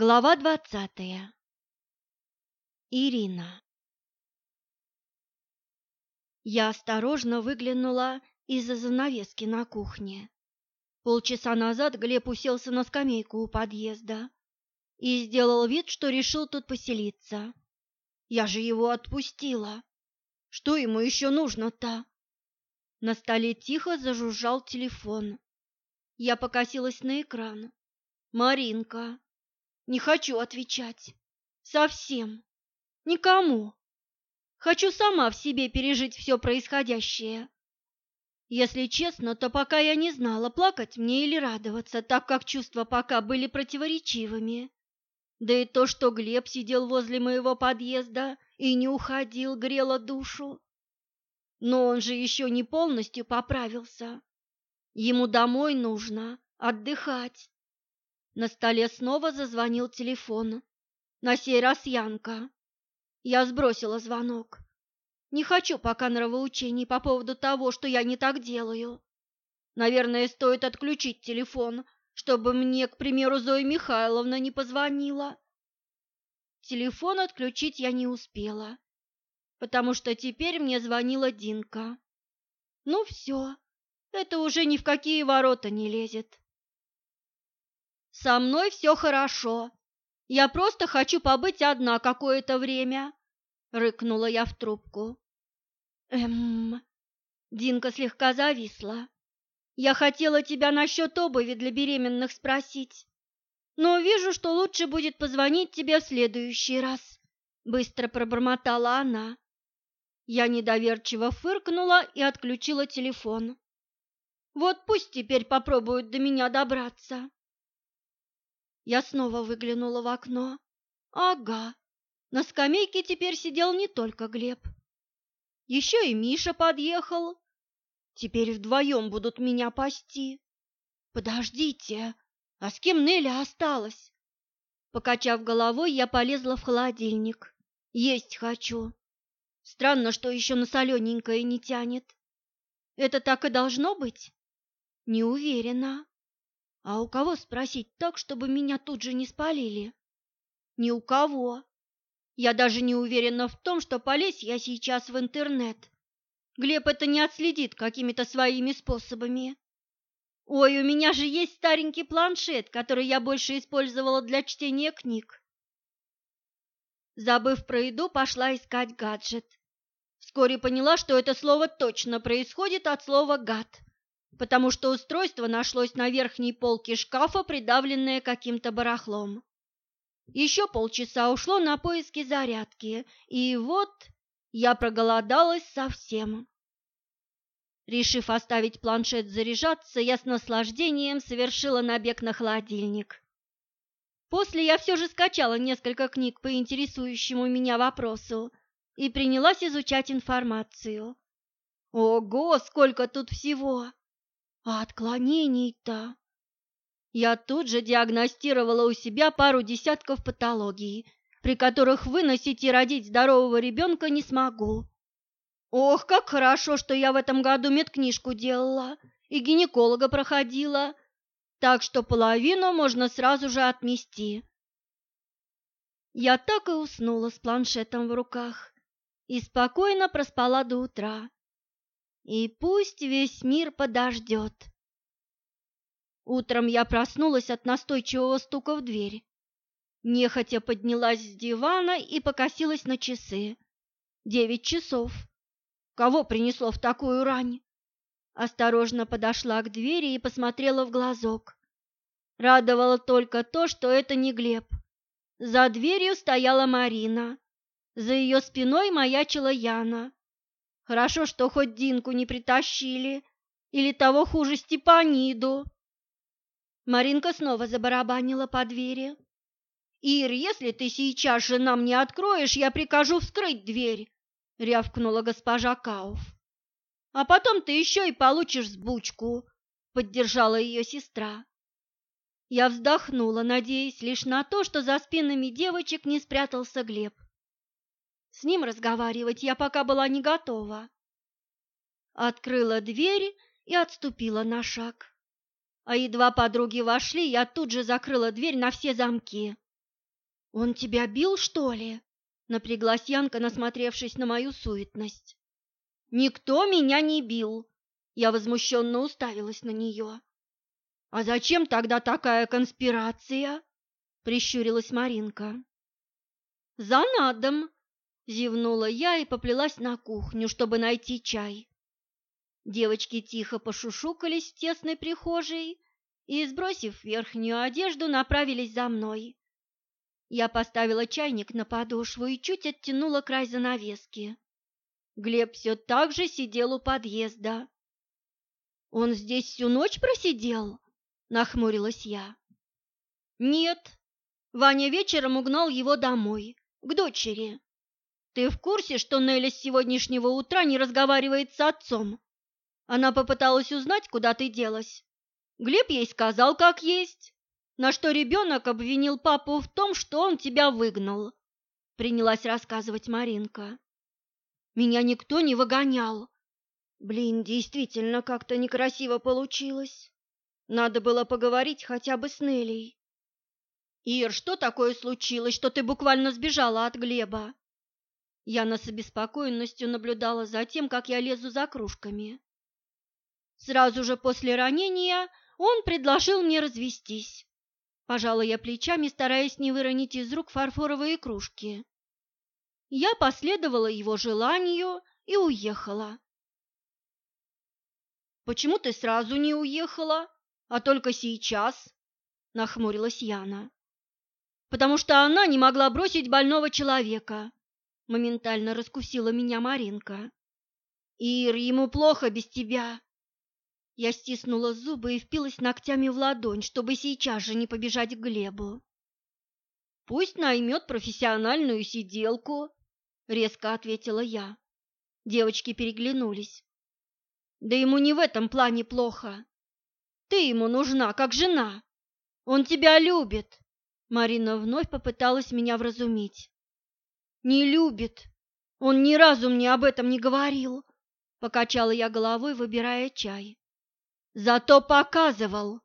Глава двадцатая. Ирина. Я осторожно выглянула из-за занавески на кухне. Полчаса назад Глеб уселся на скамейку у подъезда и сделал вид, что решил тут поселиться. Я же его отпустила. Что ему еще нужно-то? На столе тихо зажужжал телефон. Я покосилась на экран. Маринка. Не хочу отвечать. Совсем. Никому. Хочу сама в себе пережить все происходящее. Если честно, то пока я не знала, плакать мне или радоваться, так как чувства пока были противоречивыми. Да и то, что Глеб сидел возле моего подъезда и не уходил, грело душу. Но он же еще не полностью поправился. Ему домой нужно отдыхать. На столе снова зазвонил телефон. На сей раз Янка. Я сбросила звонок. Не хочу пока нравоучений по поводу того, что я не так делаю. Наверное, стоит отключить телефон, чтобы мне, к примеру, Зоя Михайловна не позвонила. Телефон отключить я не успела, потому что теперь мне звонила Динка. Ну все, это уже ни в какие ворота не лезет. Со мной все хорошо. Я просто хочу побыть одна какое-то время, рыкнула я в трубку. Эм. Динка слегка зависла. Я хотела тебя насчет обуви для беременных спросить, но вижу, что лучше будет позвонить тебе в следующий раз, быстро пробормотала она. Я недоверчиво фыркнула и отключила телефон. Вот пусть теперь попробуют до меня добраться. Я снова выглянула в окно. Ага, на скамейке теперь сидел не только Глеб. Еще и Миша подъехал. Теперь вдвоем будут меня пасти. Подождите, а с кем Неля осталась? Покачав головой, я полезла в холодильник. Есть хочу. Странно, что еще на солененькое не тянет. Это так и должно быть? Не уверена. А у кого спросить так, чтобы меня тут же не спалили? Ни у кого. Я даже не уверена в том, что полезь я сейчас в интернет. Глеб это не отследит какими-то своими способами. Ой, у меня же есть старенький планшет, который я больше использовала для чтения книг. Забыв про еду, пошла искать гаджет. Вскоре поняла, что это слово точно происходит от слова «гад» потому что устройство нашлось на верхней полке шкафа, придавленное каким-то барахлом. Еще полчаса ушло на поиски зарядки, и вот я проголодалась совсем. Решив оставить планшет заряжаться, я с наслаждением совершила набег на холодильник. После я все же скачала несколько книг по интересующему меня вопросу и принялась изучать информацию. Ого, сколько тут всего! А отклонений-то? Я тут же диагностировала у себя пару десятков патологий, при которых выносить и родить здорового ребенка не смогу. Ох, как хорошо, что я в этом году медкнижку делала и гинеколога проходила, так что половину можно сразу же отмести. Я так и уснула с планшетом в руках и спокойно проспала до утра и пусть весь мир подождет. Утром я проснулась от настойчивого стука в дверь. Нехотя поднялась с дивана и покосилась на часы. Девять часов. Кого принесло в такую рань? Осторожно подошла к двери и посмотрела в глазок. Радовало только то, что это не Глеб. За дверью стояла Марина. За ее спиной маячила Яна. Хорошо, что хоть Динку не притащили, или того хуже Степаниду. Маринка снова забарабанила по двери. «Ир, если ты сейчас же нам не откроешь, я прикажу вскрыть дверь», — рявкнула госпожа Кауф. «А потом ты еще и получишь сбучку», — поддержала ее сестра. Я вздохнула, надеясь лишь на то, что за спинами девочек не спрятался Глеб. С ним разговаривать я пока была не готова. Открыла дверь и отступила на шаг. А едва подруги вошли, я тут же закрыла дверь на все замки. «Он тебя бил, что ли?» — напряглась Янка, насмотревшись на мою суетность. «Никто меня не бил!» Я возмущенно уставилась на нее. «А зачем тогда такая конспирация?» — прищурилась Маринка. «За надом!» — зевнула я и поплелась на кухню, чтобы найти чай. Девочки тихо пошушукались в тесной прихожей и, сбросив верхнюю одежду, направились за мной. Я поставила чайник на подошву и чуть оттянула край занавески. Глеб все так же сидел у подъезда. «Он здесь всю ночь просидел?» – нахмурилась я. «Нет, Ваня вечером угнал его домой, к дочери. Ты в курсе, что Нелли с сегодняшнего утра не разговаривает с отцом? Она попыталась узнать, куда ты делась. Глеб ей сказал, как есть на что ребенок обвинил папу в том, что он тебя выгнал, принялась рассказывать Маринка. Меня никто не выгонял. Блин, действительно как-то некрасиво получилось. Надо было поговорить хотя бы с Нелей. Ир, что такое случилось, что ты буквально сбежала от Глеба? Яна с обеспокоенностью наблюдала за тем, как я лезу за кружками. Сразу же после ранения он предложил мне развестись. Пожала я плечами, стараясь не выронить из рук фарфоровые кружки. Я последовала его желанию и уехала. «Почему ты сразу не уехала, а только сейчас?» – нахмурилась Яна. «Потому что она не могла бросить больного человека», – моментально раскусила меня Маринка. «Ир, ему плохо без тебя. Я стиснула зубы и впилась ногтями в ладонь, чтобы сейчас же не побежать к Глебу. «Пусть наймет профессиональную сиделку», — резко ответила я. Девочки переглянулись. «Да ему не в этом плане плохо. Ты ему нужна, как жена. Он тебя любит». Марина вновь попыталась меня вразумить. «Не любит. Он ни разу мне об этом не говорил», — покачала я головой, выбирая чай. Зато показывал,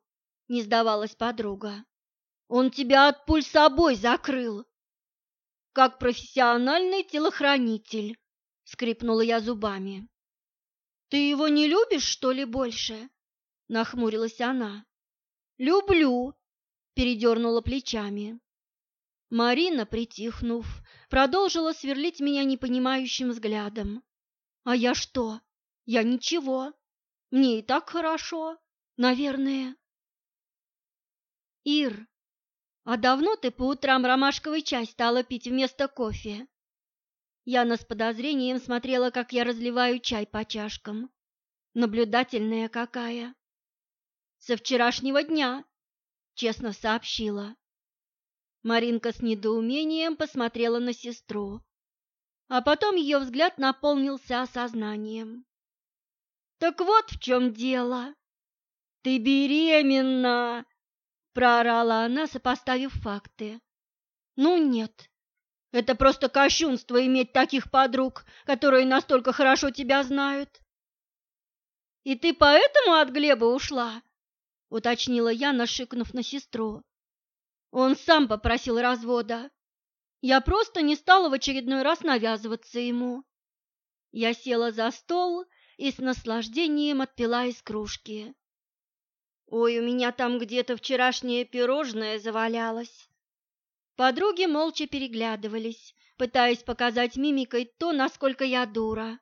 не сдавалась подруга. Он тебя от пуль собой закрыл. Как профессиональный телохранитель, скрипнула я зубами. Ты его не любишь, что ли, больше? Нахмурилась она. Люблю, передернула плечами. Марина, притихнув, продолжила сверлить меня непонимающим взглядом. А я что? Я ничего. Мне и так хорошо, наверное. Ир, а давно ты по утрам ромашковый чай стала пить вместо кофе? Яна с подозрением смотрела, как я разливаю чай по чашкам. Наблюдательная какая. Со вчерашнего дня, честно сообщила. Маринка с недоумением посмотрела на сестру, а потом ее взгляд наполнился осознанием. Так вот в чем дело. Ты беременна, проорала она, сопоставив факты. Ну нет. Это просто кощунство иметь таких подруг, которые настолько хорошо тебя знают. И ты поэтому от Глеба ушла? уточнила я, нашикнув на сестру. Он сам попросил развода. Я просто не стала в очередной раз навязываться ему. Я села за стол и с наслаждением отпила из кружки. «Ой, у меня там где-то вчерашнее пирожное завалялось». Подруги молча переглядывались, пытаясь показать мимикой то, насколько я дура.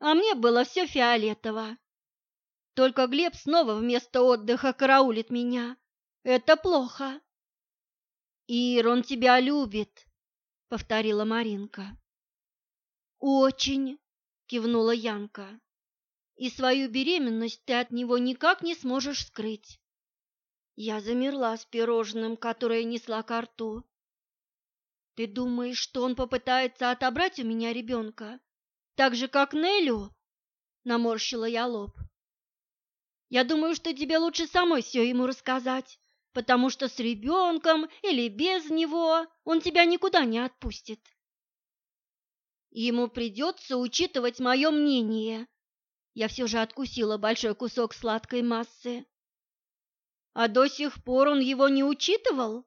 А мне было все фиолетово. Только Глеб снова вместо отдыха караулит меня. Это плохо. «Ир, он тебя любит», — повторила Маринка. «Очень», — кивнула Янка и свою беременность ты от него никак не сможешь скрыть. Я замерла с пирожным, которое несла ко рту. Ты думаешь, что он попытается отобрать у меня ребенка, так же, как Нелю? Наморщила я лоб. Я думаю, что тебе лучше самой все ему рассказать, потому что с ребенком или без него он тебя никуда не отпустит. Ему придется учитывать мое мнение, я все же откусила большой кусок сладкой массы. А до сих пор он его не учитывал?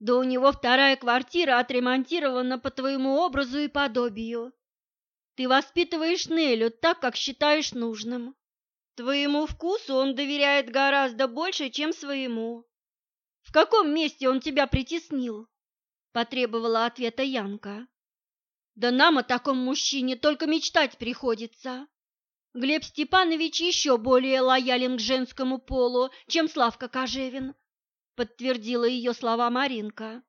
Да у него вторая квартира отремонтирована по твоему образу и подобию. Ты воспитываешь Нелю так, как считаешь нужным. Твоему вкусу он доверяет гораздо больше, чем своему. В каком месте он тебя притеснил? Потребовала ответа Янка. Да нам о таком мужчине только мечтать приходится. Глеб Степанович еще более лоялен к женскому полу, чем Славка Кожевин, подтвердила ее слова Маринка.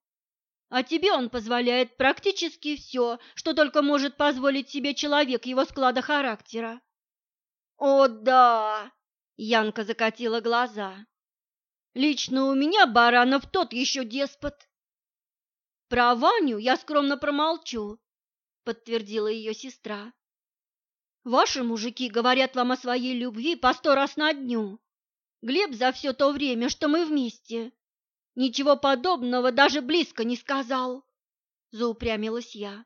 А тебе он позволяет практически все, что только может позволить себе человек его склада характера. О, да! Янка закатила глаза. Лично у меня Баранов тот еще деспот. Про Ваню я скромно промолчу, подтвердила ее сестра. Ваши мужики говорят вам о своей любви по сто раз на дню. Глеб за все то время, что мы вместе, ничего подобного даже близко не сказал, заупрямилась я.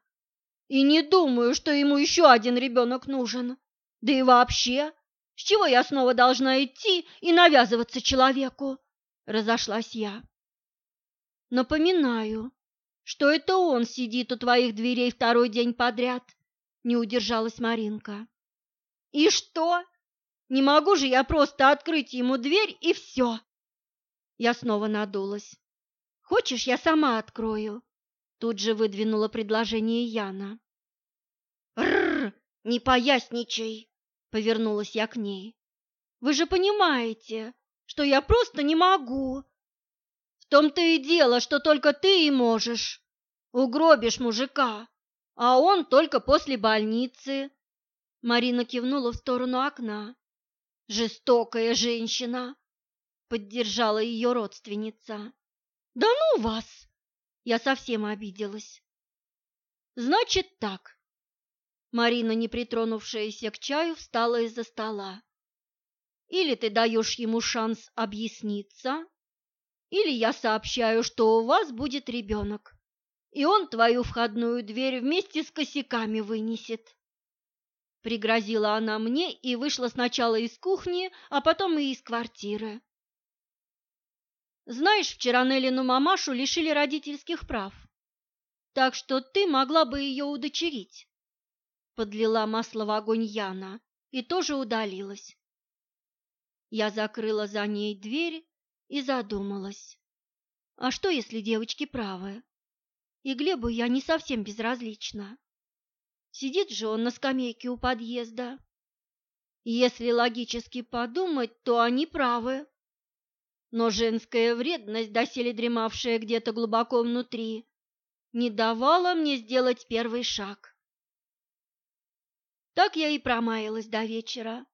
И не думаю, что ему еще один ребенок нужен. Да и вообще, с чего я снова должна идти и навязываться человеку? Разошлась я. Напоминаю, что это он сидит у твоих дверей второй день подряд не удержалась Маринка. И что? Не могу же я просто открыть ему дверь и все. Я снова надулась. Хочешь, я сама открою? Тут же выдвинула предложение Яна. Рр, не поясничай, повернулась я к ней. Вы же понимаете, что я просто не могу. В том-то и дело, что только ты и можешь. Угробишь мужика а он только после больницы. Марина кивнула в сторону окна. Жестокая женщина, поддержала ее родственница. Да ну вас! Я совсем обиделась. Значит так. Марина, не притронувшаяся к чаю, встала из-за стола. Или ты даешь ему шанс объясниться, или я сообщаю, что у вас будет ребенок и он твою входную дверь вместе с косяками вынесет. Пригрозила она мне и вышла сначала из кухни, а потом и из квартиры. Знаешь, вчера Неллину мамашу лишили родительских прав, так что ты могла бы ее удочерить. Подлила масло в огонь Яна и тоже удалилась. Я закрыла за ней дверь и задумалась. А что, если девочки правы? и Глебу я не совсем безразлична. Сидит же он на скамейке у подъезда. Если логически подумать, то они правы. Но женская вредность, доселе дремавшая где-то глубоко внутри, не давала мне сделать первый шаг. Так я и промаялась до вечера.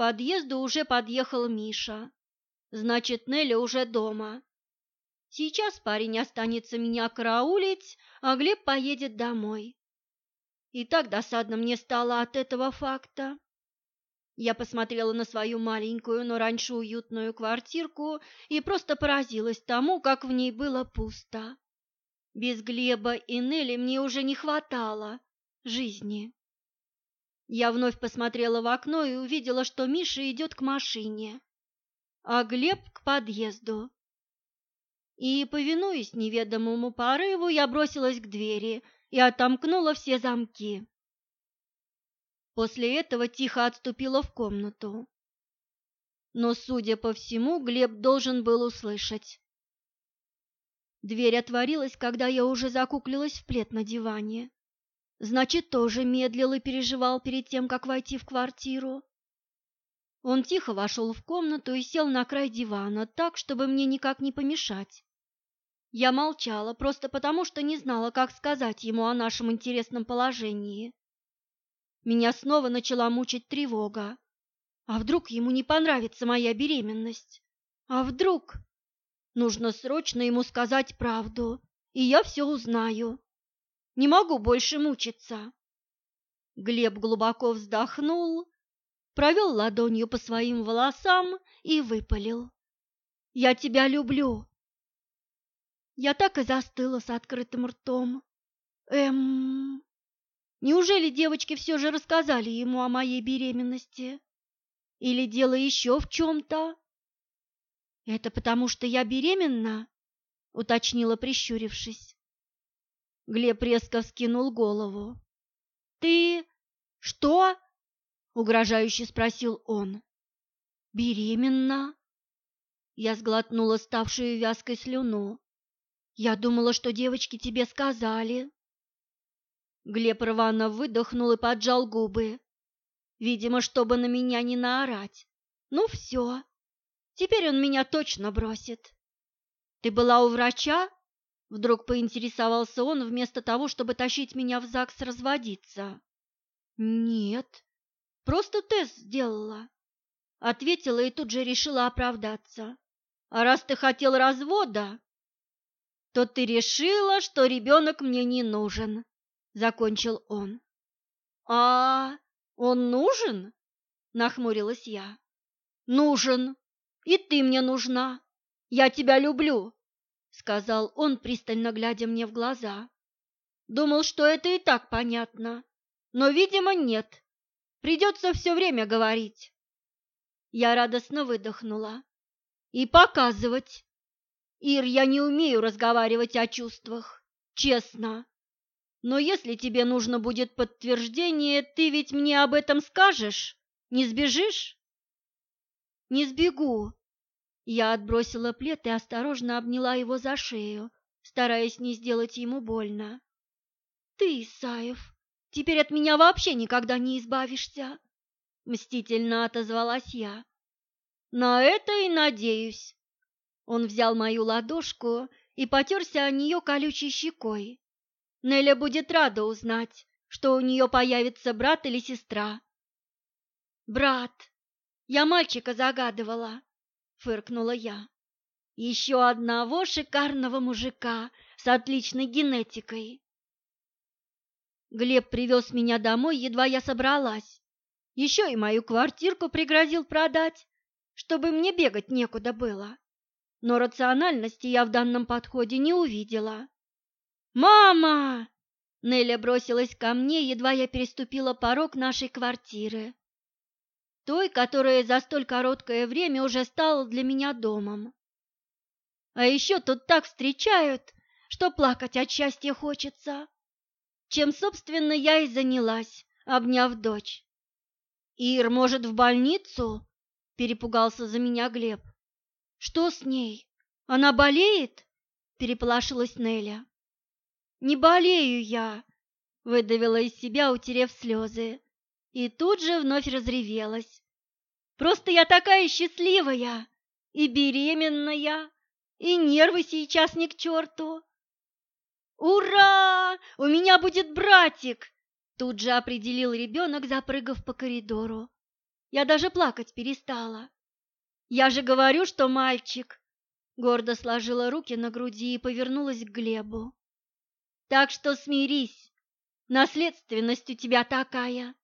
Подъезду уже подъехал Миша. Значит, Нелли уже дома. Сейчас парень останется меня караулить, а Глеб поедет домой. И так досадно мне стало от этого факта. Я посмотрела на свою маленькую, но раньше уютную квартирку и просто поразилась тому, как в ней было пусто. Без Глеба и Нелли мне уже не хватало жизни. Я вновь посмотрела в окно и увидела, что Миша идет к машине, а Глеб к подъезду и, повинуясь неведомому порыву, я бросилась к двери и отомкнула все замки. После этого тихо отступила в комнату. Но, судя по всему, Глеб должен был услышать. Дверь отворилась, когда я уже закуклилась в плед на диване. Значит, тоже медлил и переживал перед тем, как войти в квартиру. Он тихо вошел в комнату и сел на край дивана так, чтобы мне никак не помешать. Я молчала просто потому, что не знала, как сказать ему о нашем интересном положении. Меня снова начала мучить тревога. А вдруг ему не понравится моя беременность? А вдруг? Нужно срочно ему сказать правду, и я все узнаю. Не могу больше мучиться. Глеб глубоко вздохнул, провел ладонью по своим волосам и выпалил. «Я тебя люблю!» Я так и застыла с открытым ртом. Эм... Неужели девочки все же рассказали ему о моей беременности? Или дело еще в чем-то? Это потому, что я беременна? — уточнила, прищурившись. Глеб резко вскинул голову. «Ты что?» — угрожающе спросил он. «Беременна?» Я сглотнула ставшую вязкой слюну. «Я думала, что девочки тебе сказали». Глеб рвано выдохнул и поджал губы. Видимо, чтобы на меня не наорать. Ну все, теперь он меня точно бросит. Ты была у врача? Вдруг поинтересовался он вместо того, чтобы тащить меня в ЗАГС разводиться. Нет, просто тест сделала. Ответила и тут же решила оправдаться. А раз ты хотел развода, то ты решила, что ребенок мне не нужен, закончил он. А он нужен? Нахмурилась я. Нужен. И ты мне нужна. Я тебя люблю, сказал он, пристально глядя мне в глаза. Думал, что это и так понятно, но, видимо, нет. Придется все время говорить. Я радостно выдохнула. И показывать. Ир, я не умею разговаривать о чувствах, честно. Но если тебе нужно будет подтверждение, ты ведь мне об этом скажешь? Не сбежишь? Не сбегу. Я отбросила плед и осторожно обняла его за шею, стараясь не сделать ему больно. Ты, Исаев, теперь от меня вообще никогда не избавишься, мстительно отозвалась я. На это и надеюсь. Он взял мою ладошку и потерся о нее колючей щекой. Неля будет рада узнать, что у нее появится брат или сестра. «Брат, я мальчика загадывала», — фыркнула я. «Еще одного шикарного мужика с отличной генетикой». Глеб привез меня домой, едва я собралась. Еще и мою квартирку пригрозил продать, чтобы мне бегать некуда было. Но рациональности я в данном подходе не увидела. «Мама!» Неля бросилась ко мне, едва я переступила порог нашей квартиры. Той, которая за столь короткое время уже стала для меня домом. А еще тут так встречают, что плакать от счастья хочется. Чем, собственно, я и занялась, обняв дочь. «Ир, может, в больницу?» – перепугался за меня Глеб. «Что с ней? Она болеет?» – переполошилась Неля. «Не болею я!» – выдавила из себя, утерев слезы, и тут же вновь разревелась. «Просто я такая счастливая и беременная, и нервы сейчас ни к черту!» «Ура! У меня будет братик!» Тут же определил ребенок, запрыгав по коридору. Я даже плакать перестала. «Я же говорю, что мальчик!» Гордо сложила руки на груди и повернулась к Глебу. Так что смирись, наследственность у тебя такая.